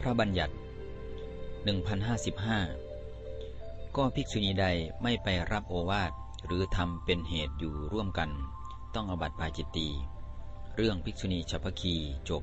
พระบัญญัติ 1055 ก็ภิกษุณีใดไม่ไปรับโอวาทหรือทำเป็นเหตุอยู่ร่วมกัน ต้องอบัติปาจิตตี เรื่องภิกษุณีฉัพพคีจบ